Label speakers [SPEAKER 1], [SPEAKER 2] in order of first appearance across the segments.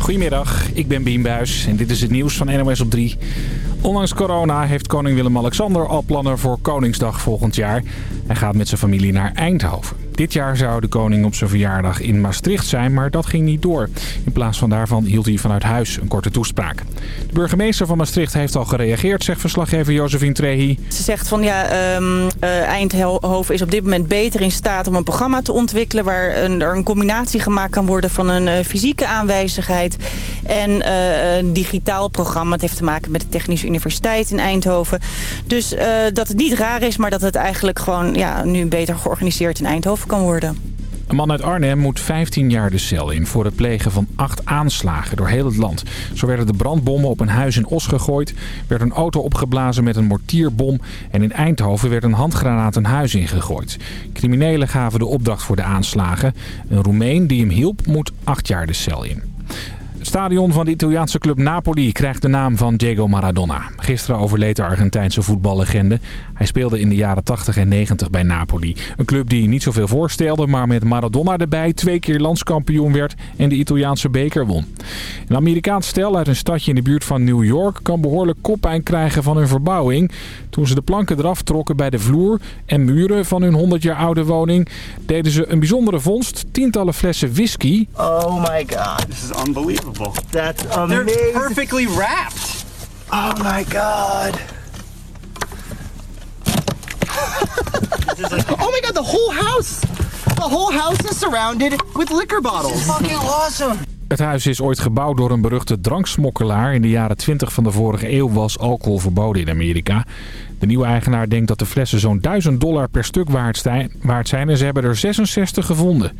[SPEAKER 1] Goedemiddag, ik ben Bien Buijs en dit is het nieuws van NOS op 3. Ondanks corona heeft koning Willem-Alexander al plannen voor Koningsdag volgend jaar. Hij gaat met zijn familie naar Eindhoven. Dit jaar zou de koning op zijn verjaardag in Maastricht zijn, maar dat ging niet door. In plaats van daarvan hield hij vanuit huis een korte toespraak. De burgemeester van Maastricht heeft al gereageerd, zegt verslaggever Josephine Trehi.
[SPEAKER 2] Ze zegt van ja, um, uh, Eindhoven is op dit moment beter in staat om een programma te ontwikkelen... waar een, er een combinatie gemaakt kan worden van een uh, fysieke aanwezigheid en uh, een digitaal programma. Het heeft te maken met de Technische Universiteit in Eindhoven. Dus dat het niet raar is, maar dat het eigenlijk gewoon ja, nu beter georganiseerd in Eindhoven kan worden.
[SPEAKER 1] Een man uit Arnhem moet 15 jaar de cel in voor het plegen van acht aanslagen door heel het land. Zo werden de brandbommen op een huis in Os gegooid, werd een auto opgeblazen met een mortierbom en in Eindhoven werd een handgranaat een huis ingegooid. Criminelen gaven de opdracht voor de aanslagen. Een Roemeen die hem hielp moet acht jaar de cel in. Het stadion van de Italiaanse club Napoli krijgt de naam van Diego Maradona. Gisteren overleed de Argentijnse voetballegende. Hij speelde in de jaren 80 en 90 bij Napoli. Een club die niet zoveel voorstelde, maar met Maradona erbij twee keer landskampioen werd en de Italiaanse beker won. Een Amerikaans stel uit een stadje in de buurt van New York kan behoorlijk koppijn krijgen van hun verbouwing. Toen ze de planken eraf trokken bij de vloer en muren van hun 100 jaar oude woning, deden ze een bijzondere vondst. Tientallen flessen whisky.
[SPEAKER 3] Oh my god,
[SPEAKER 4] this is unbelievable.
[SPEAKER 3] That's amazing.
[SPEAKER 4] They're perfectly wrapped.
[SPEAKER 3] Oh my god. oh my god, the whole house! The whole house is surrounded with liquor bottles.
[SPEAKER 4] fucking awesome.
[SPEAKER 1] Het huis is ooit gebouwd door een beruchte dranksmokkelaar. In de jaren 20 van de vorige eeuw was alcohol verboden in Amerika. De nieuwe eigenaar denkt dat de flessen zo'n 1000 dollar per stuk waard zijn en ze hebben er 66 gevonden.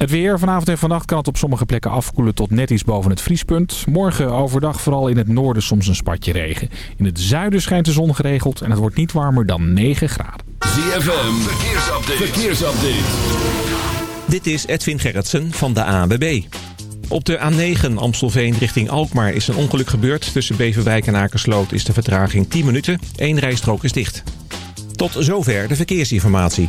[SPEAKER 1] Het weer. Vanavond en vannacht kan het op sommige plekken afkoelen tot net iets boven het vriespunt. Morgen overdag vooral in het noorden soms een spatje regen. In het zuiden schijnt de zon geregeld en het wordt niet warmer dan 9 graden.
[SPEAKER 5] ZFM. Verkeersupdate. Verkeersupdate.
[SPEAKER 6] Dit is Edwin Gerritsen van de ANWB. Op de A9 Amstelveen richting Alkmaar is een ongeluk gebeurd. Tussen Beverwijk en Akersloot is de vertraging 10 minuten. Eén rijstrook is dicht. Tot zover de verkeersinformatie.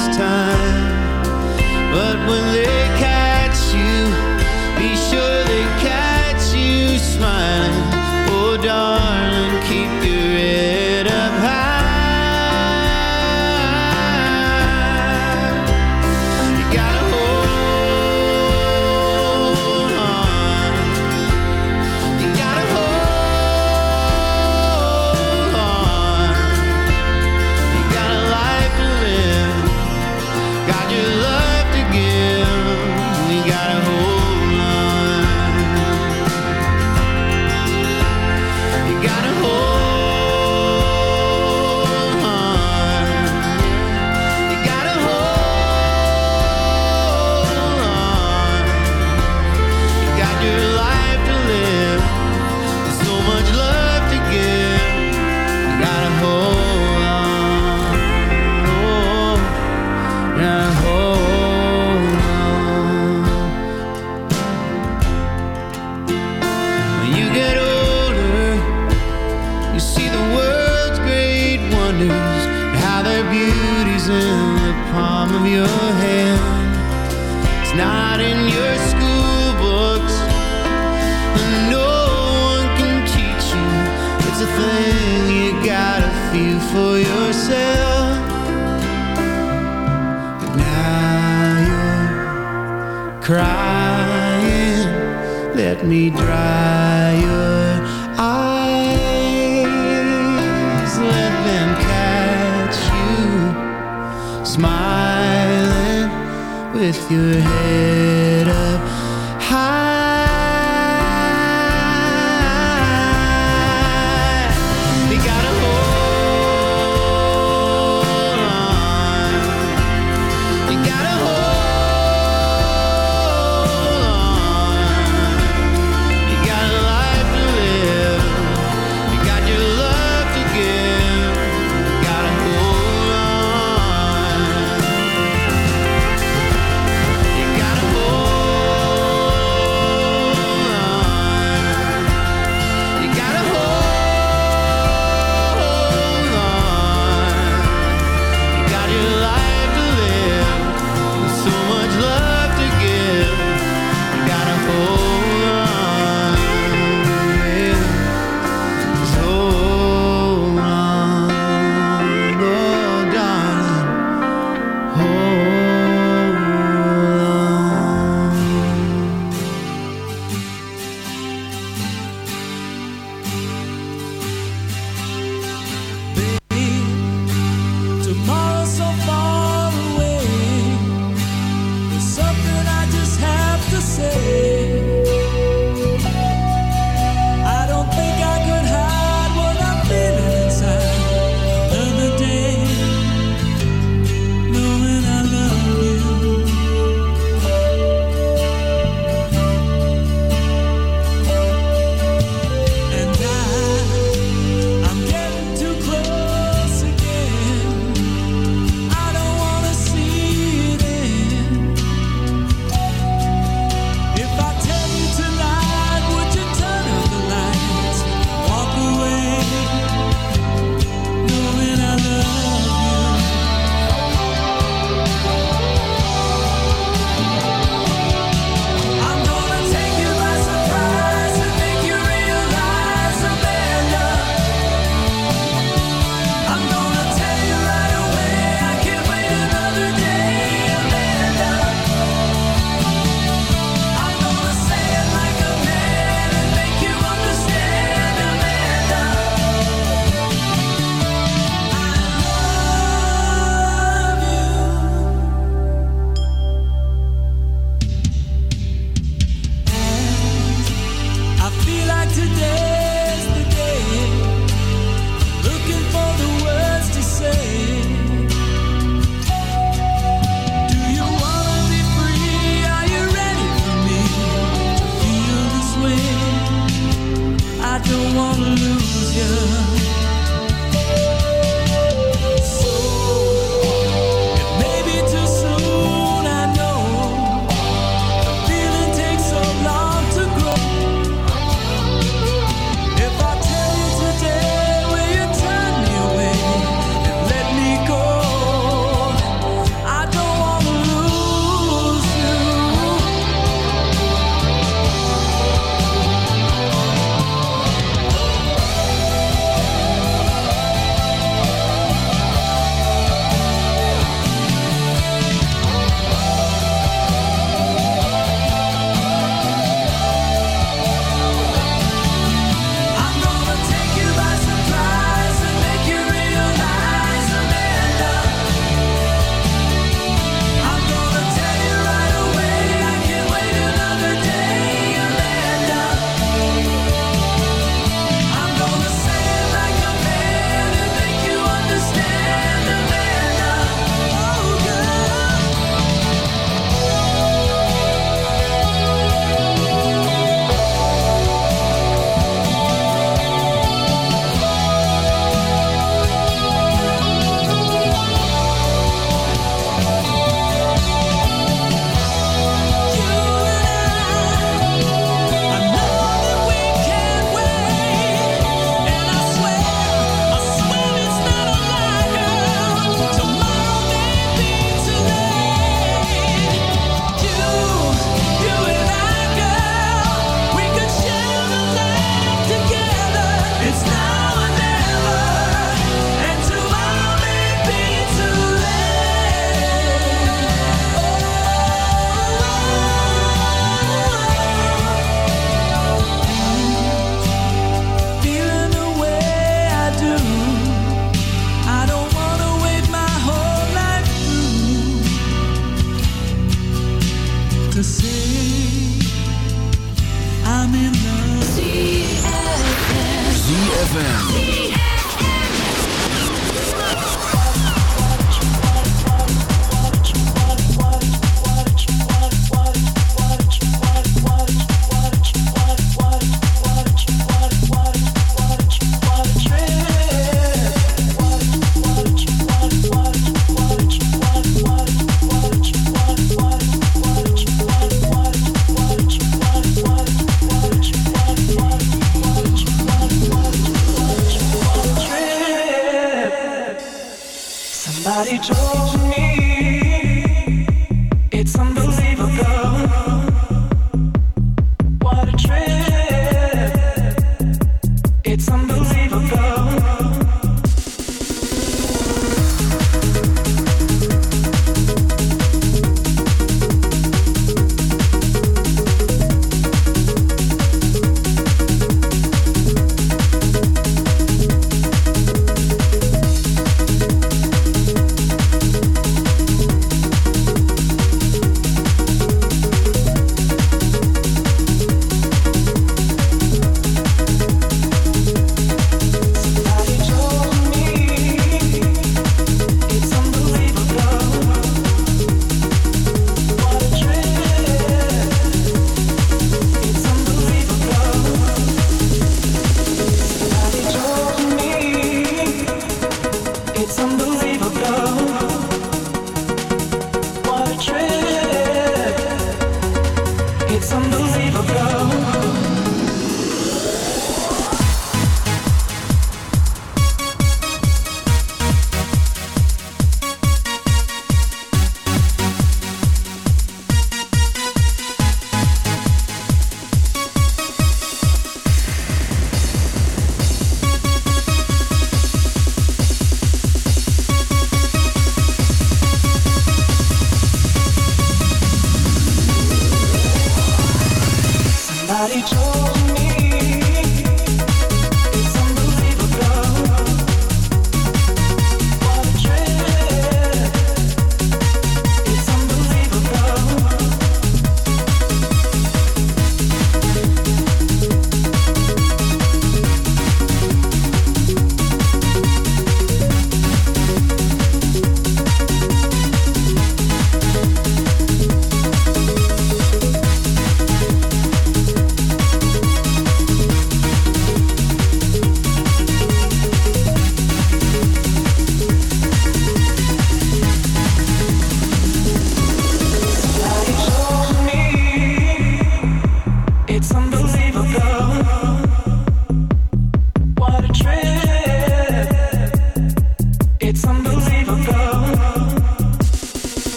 [SPEAKER 7] last time, but when they let me dry your eyes, let them catch you smiling with your head.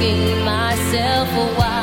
[SPEAKER 8] myself,
[SPEAKER 9] a
[SPEAKER 8] while.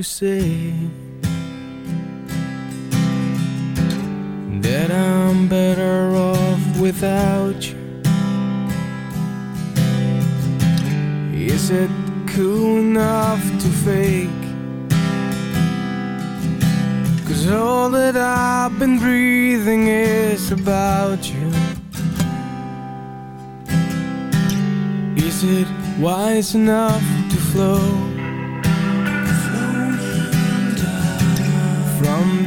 [SPEAKER 8] To
[SPEAKER 10] say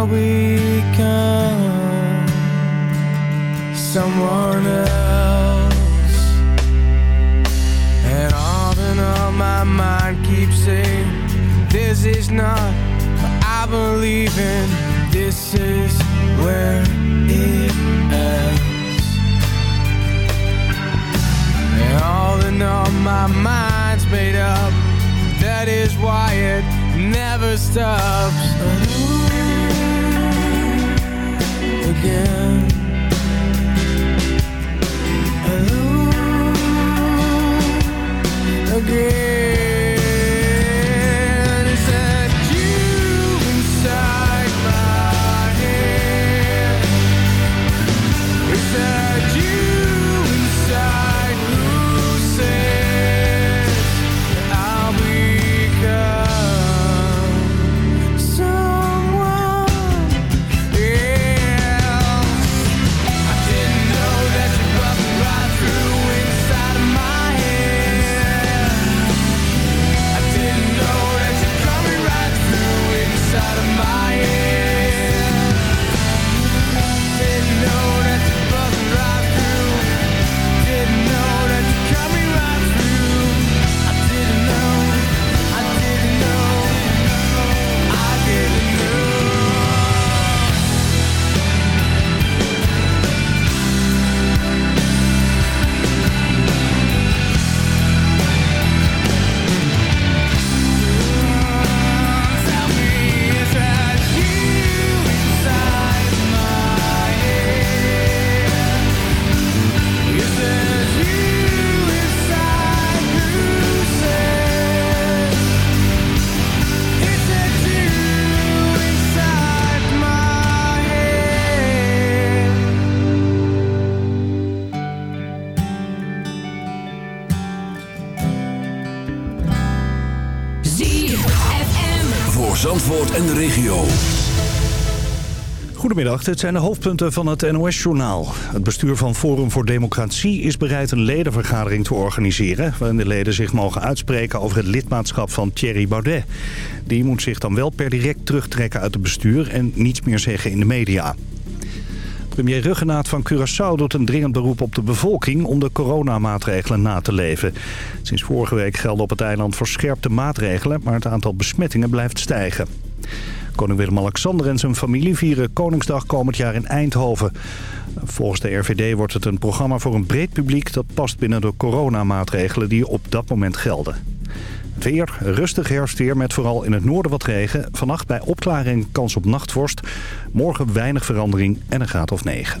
[SPEAKER 10] I'll become someone else? And on and on my mind keeps saying this is not what I believe in. This is where it ends. And all in all my mind's made up. That is why it never stops. Again. Again.
[SPEAKER 11] Goedemiddag, dit zijn de hoofdpunten van het NOS-journaal. Het bestuur van Forum voor Democratie is bereid een ledenvergadering te organiseren... waarin de leden zich mogen uitspreken over het lidmaatschap van Thierry Baudet. Die moet zich dan wel per direct terugtrekken uit het bestuur en niets meer zeggen in de media. Premier Ruggenaat van Curaçao doet een dringend beroep op de bevolking om de coronamaatregelen na te leven. Sinds vorige week gelden op het eiland verscherpte maatregelen, maar het aantal besmettingen blijft stijgen. Koning Willem-Alexander en zijn familie vieren Koningsdag komend jaar in Eindhoven. Volgens de RVD wordt het een programma voor een breed publiek... dat past binnen de coronamaatregelen die op dat moment gelden. Weer, rustig herfstweer met vooral in het noorden wat regen. Vannacht bij opklaring kans op nachtvorst. Morgen weinig verandering en een graad of 9.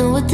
[SPEAKER 12] Know what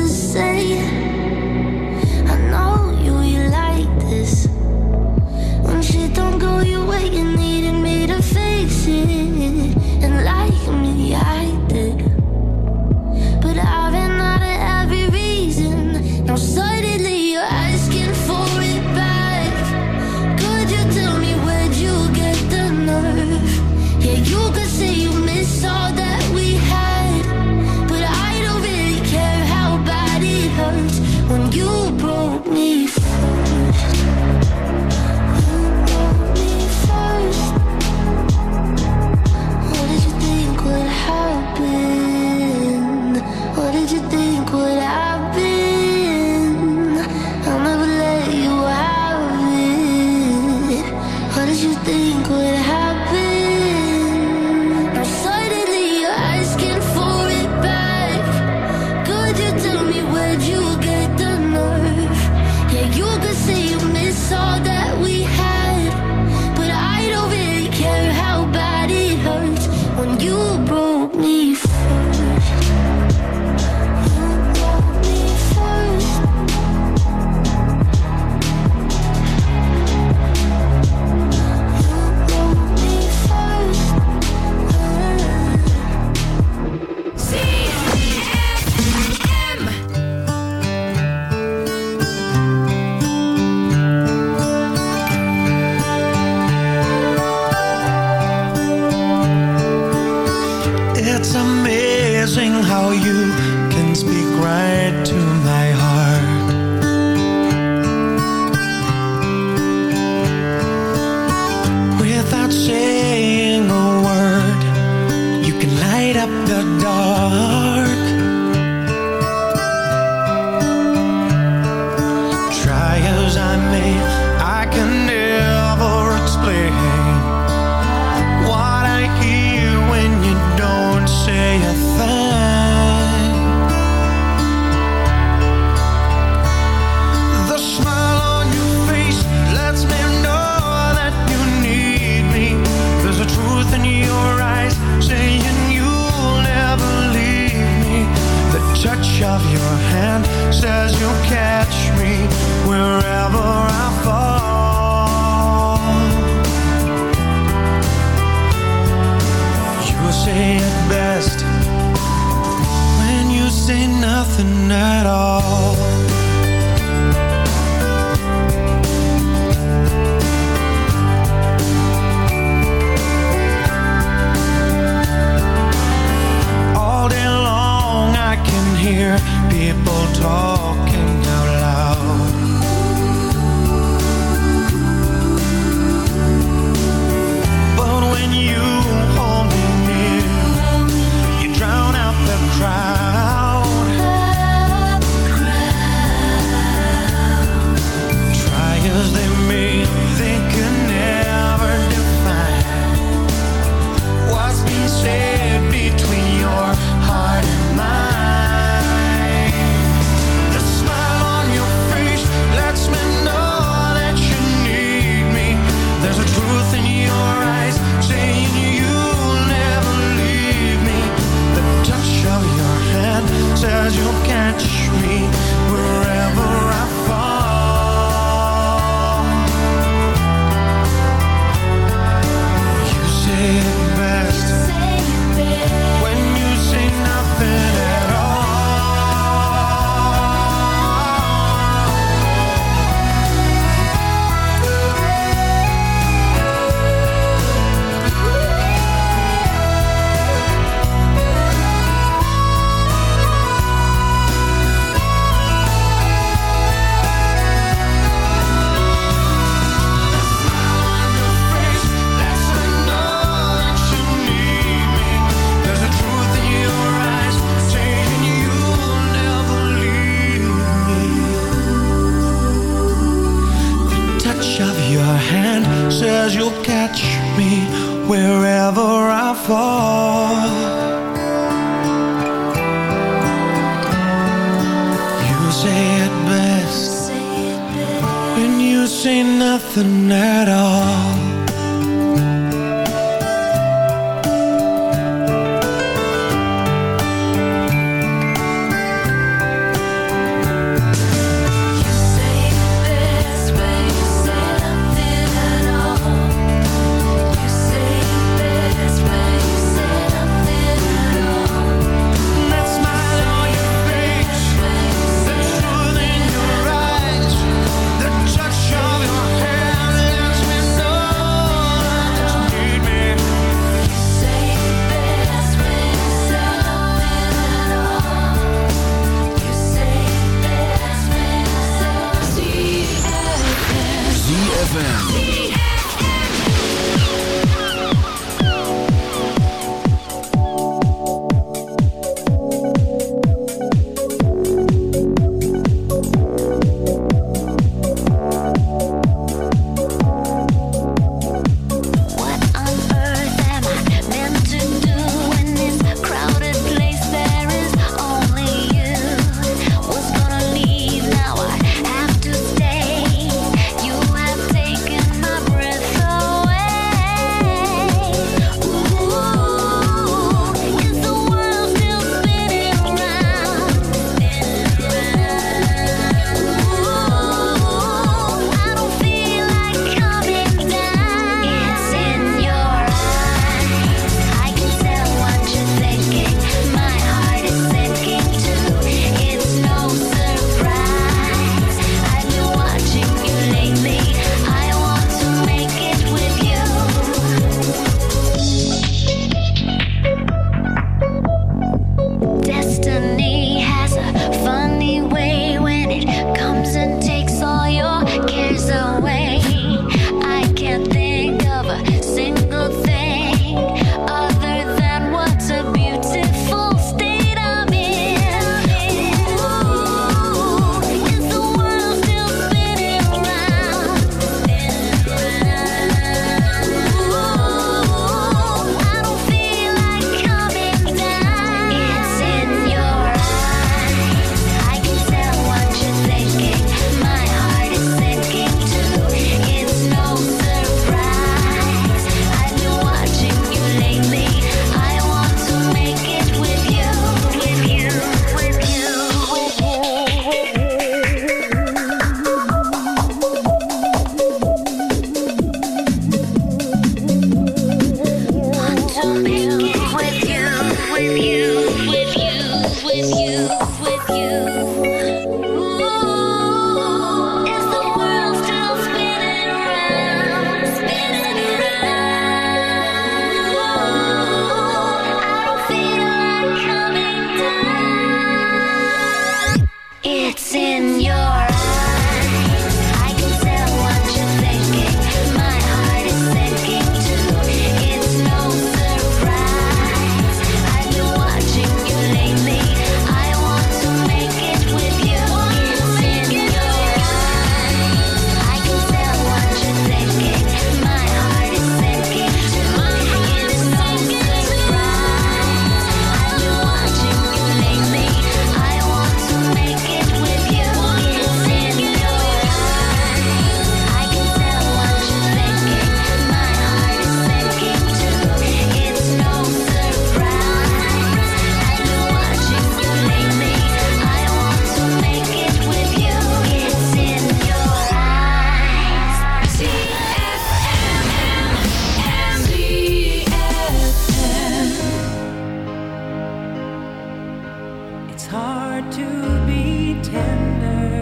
[SPEAKER 10] It's
[SPEAKER 13] hard to be tender.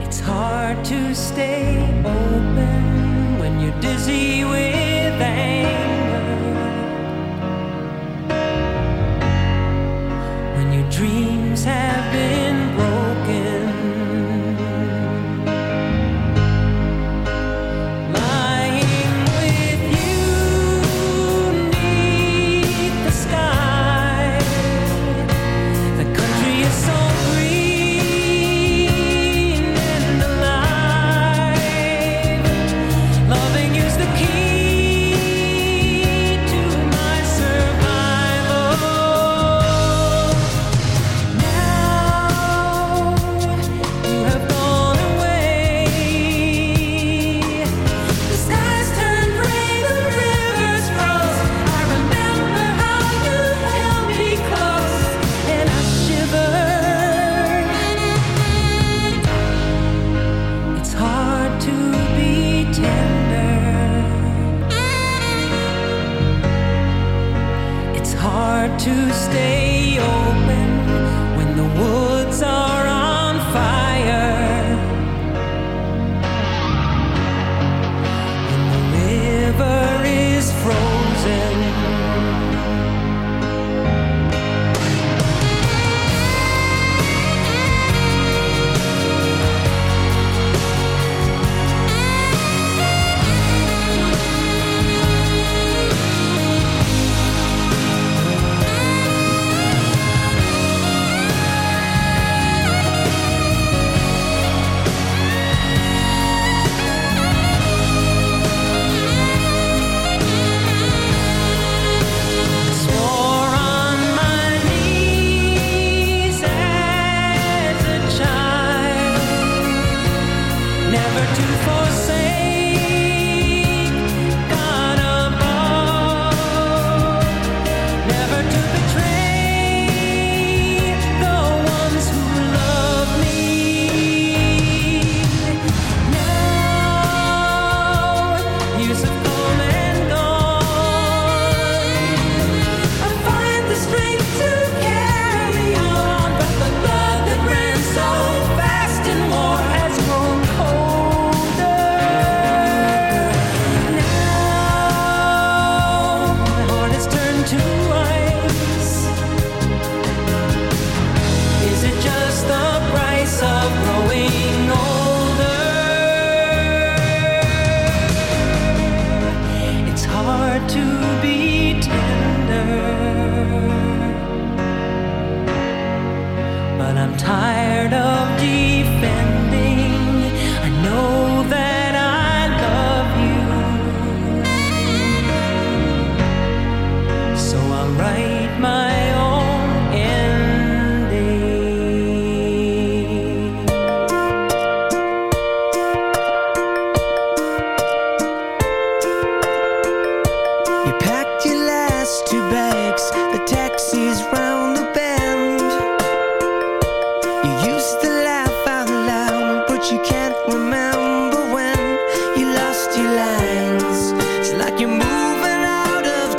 [SPEAKER 13] It's hard to stay open when you're dizzy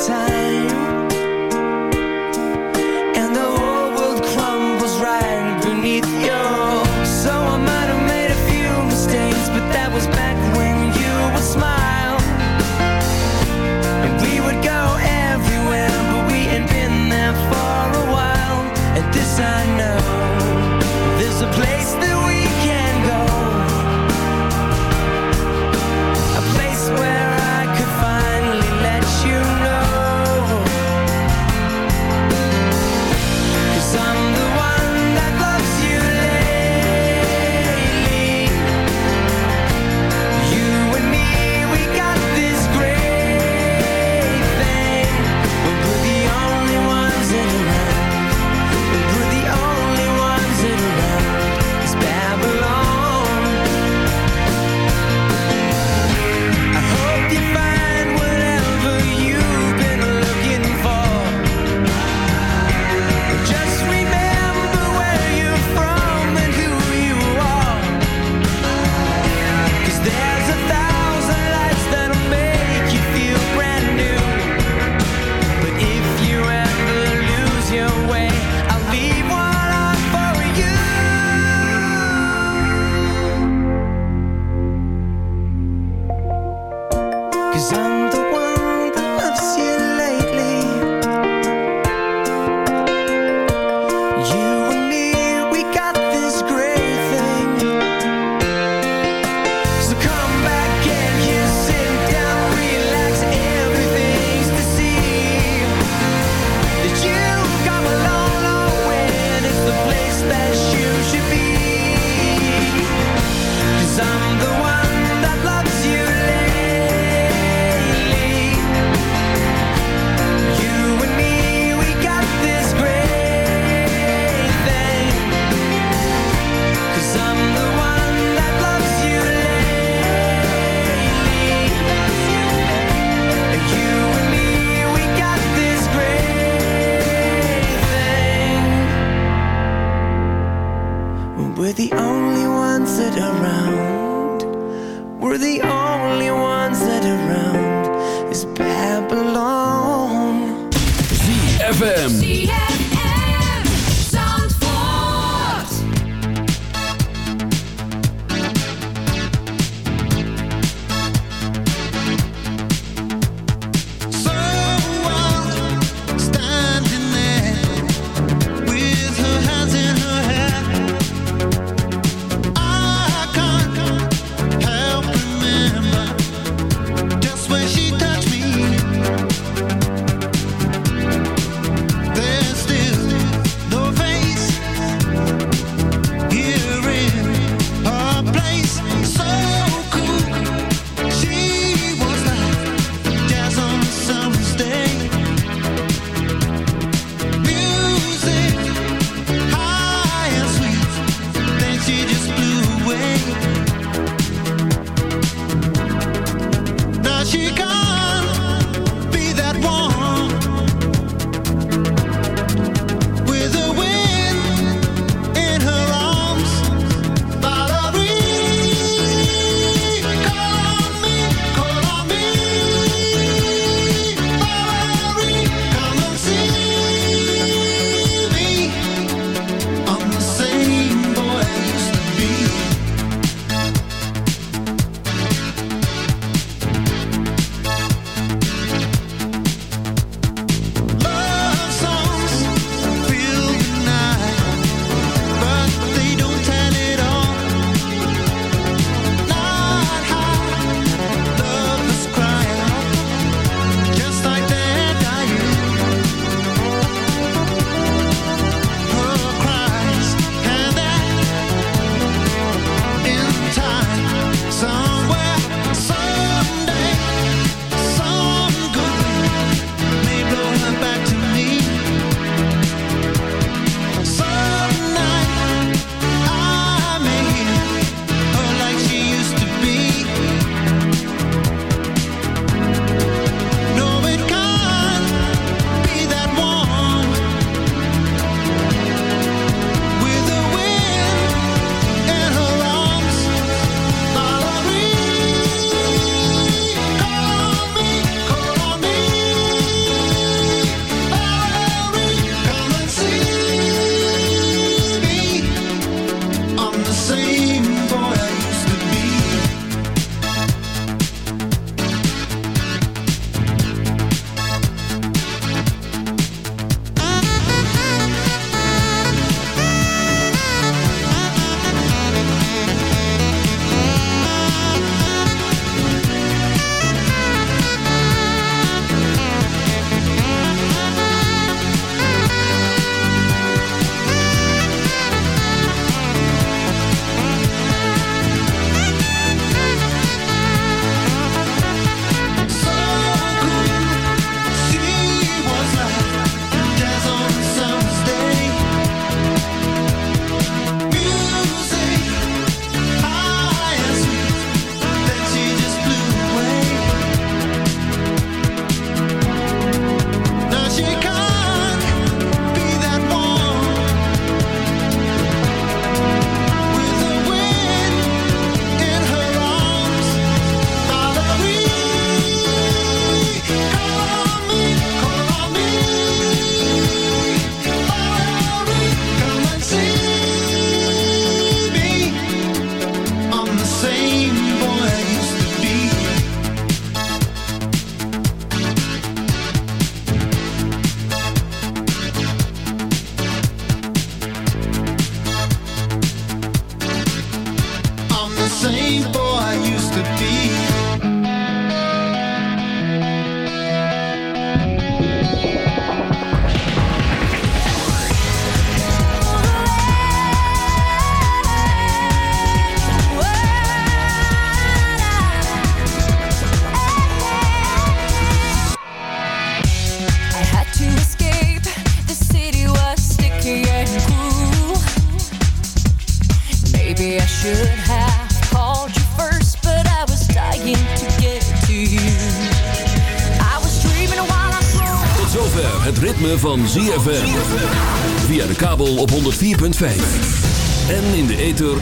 [SPEAKER 13] time,